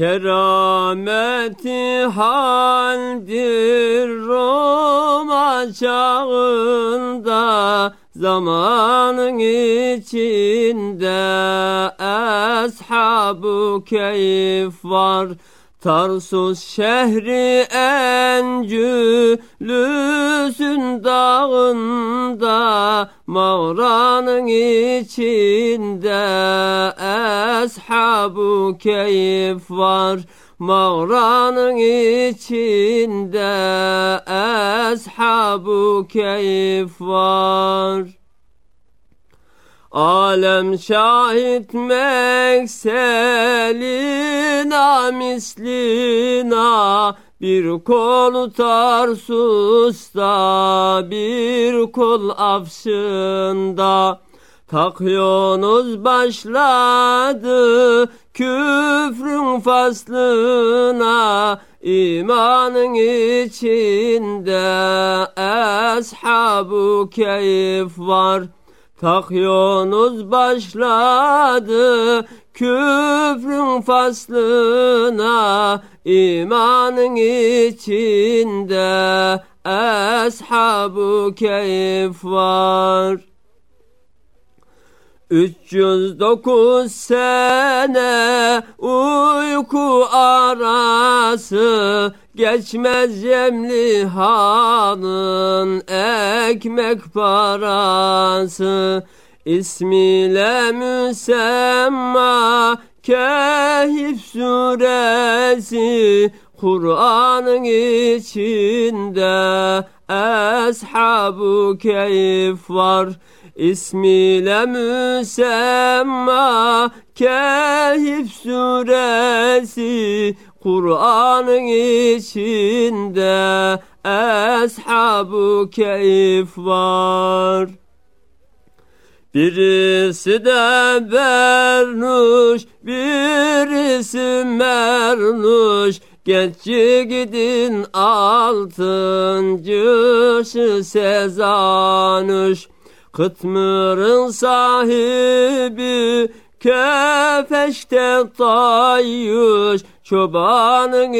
Kerameti haldir Roma çağında Zamanın içinde. Ashab-ı keyif var Tarsus şehri encülüsün dağında Mağranın içinde Ashab-ı keyif var Mağranın içinde Ashab-ı keyif var Alem şahit mekselina mislina. Bir kol Tarsus'ta bir kol Afşın'da. Takıyorsunuz başladı küfrün faslına. İmanın içinde ashab-ı keyif var Takıyorsunuz başladı küfrün faslına imanın içinde ashab-ı keyif var. 309 sene uyku arası Geçmez Cemlihan'ın ekmek parası. İsmiyle müsemma Kehif suresi Kur'an'ın içinde. Ashab-ı keyif var İsmiyle müsemma Kehif suresi Kur'an'ın içinde Ashab-ı keyif var Birisi de Bernuş, birisi Mernuş, Genççi gidin altıncısı Sezanuş. Kıtmır'ın sahibi Kefeşte tayyuş Çobanın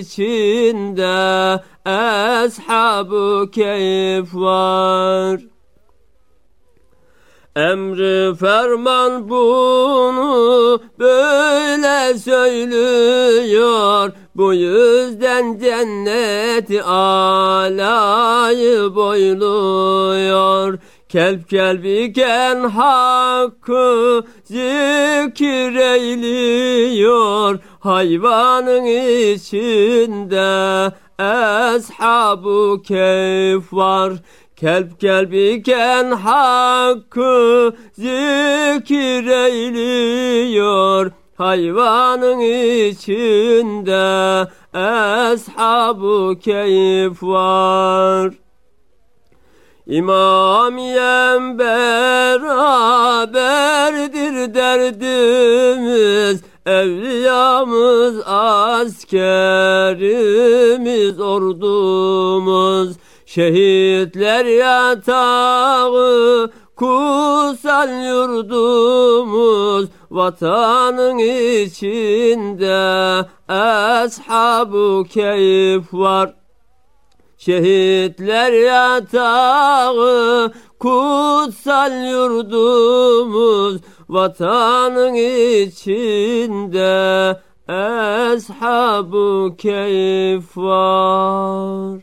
içinde Ashab-ı keyif var. Emri ferman bunu böyle söylüyor. Bu yüzden cenneti alayı boyluyor Kelp kelp iken hakkı zikir eyliyor Hayvanın içinde ashab-ı keyif var. Kelp kelp iken hakkı zikir eyliyor Hayvanın içinde ashab-ı keyif var İmamiyem beraberdir derdimiz Evliyamız askerimiz ordumuz. Şehitler yatağı kutsal yurdumuz. Vatanın içinde ashab-ı keyif var Şehitler yatağı kutsal yurdumuz Vatanın içinde. Ashab-ı keyif var